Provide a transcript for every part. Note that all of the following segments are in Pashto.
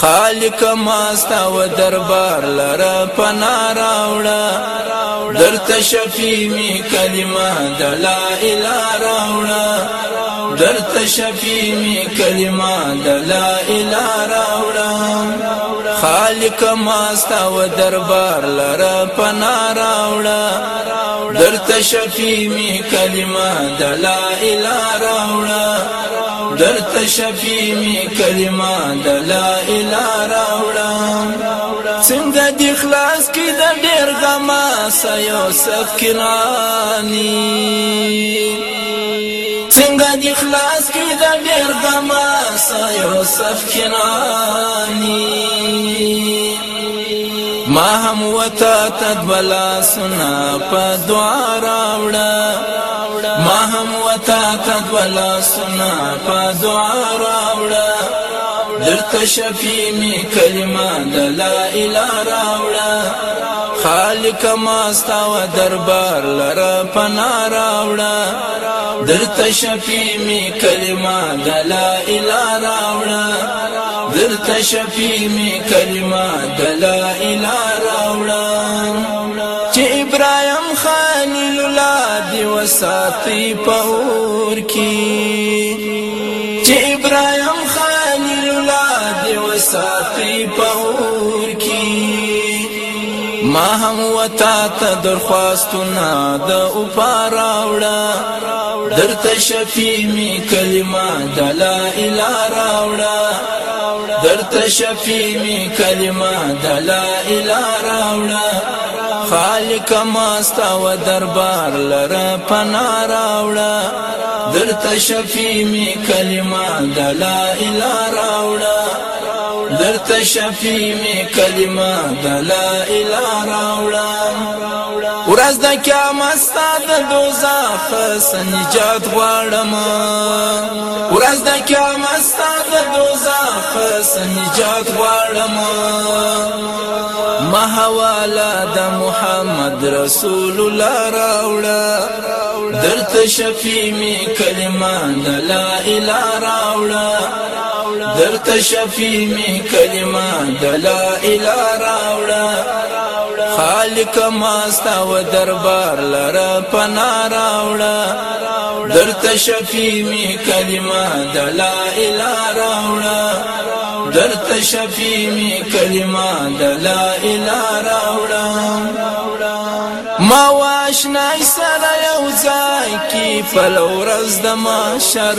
خالق ماستا و دربار لرا پنا راوړه درته شفیع می کلمه د لا اله راوړه درته شفیع می کلمه د لا اله راوړه خالق ماستا و دربار لرا پنا راوړه درته شفیع می کلمه د لا اله راوړه در تشفی می کلمه د لا اله راوړم څنګه د اخلاص کې د ډیر غما سيو سفکنانی څنګه د اخلاص کې د ډیر غما سيو سفکنانی ما هم وتا تدبلا سنا په دعا راوړه ما هم وتا تدبلا سنا په دعا راوړه درت شفی می کلمه د لا اله راوړه خالق ما استو دربار لره پنا راوړه درت شفی می کلمه د لا اله راوړه درته شفیع می کلمه د لا اله راوړم چې ابراهيم خان لولاد وساتي پور کی چې ابراهيم خان لولاد وساتي پور کی ما هم وتا ته درخواستونه د اوپاراوړه درته شفیع می کلمه د لا اله راوړه درت شفی می کلمه د لا اله راوړه خالق ما استو دربار لره پنا راوړه درت شفی می کلمه د لا اله راوړه درت شفی می کلمه د لا اله راوړه ورځ د قیامت ستاد دوزخ سنجات غواړم ورځ د قیامت ستاد دوزخ سنجات غواړم ما حواله د محمد رسول الله راوړه درت شفی می کلمه لا اله راوړه درت شفی می کلمه د لا اله راوړه خالق ماستا و دربار لرا پنا راوړه درته شفی می کلمه د لا اله راوړه درته شفی می کلمه د لا اله راوړه ما واشنا سره یو ځای وای په لورز د ماشر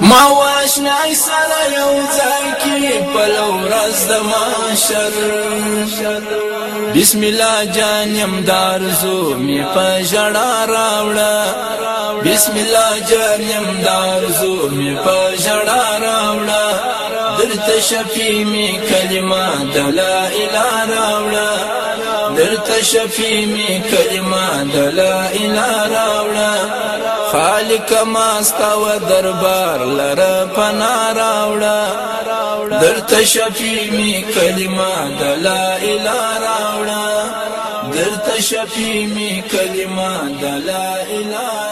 ما واشنا سره یو ځای کې په لورز د ماشر بسم الله جان يم دارزو می په جړا راوړه بسم الله جان يم دارزو می په جړا راوړه درته شفي می کلمه د لا اله راوړه ته شفیع می کلمه د لا اله راوړه خالق ما ستو دربار لره پنا راوړه درته شفیع می کلمه د لا اله راوړه درته شفیع می کلمه د لا اله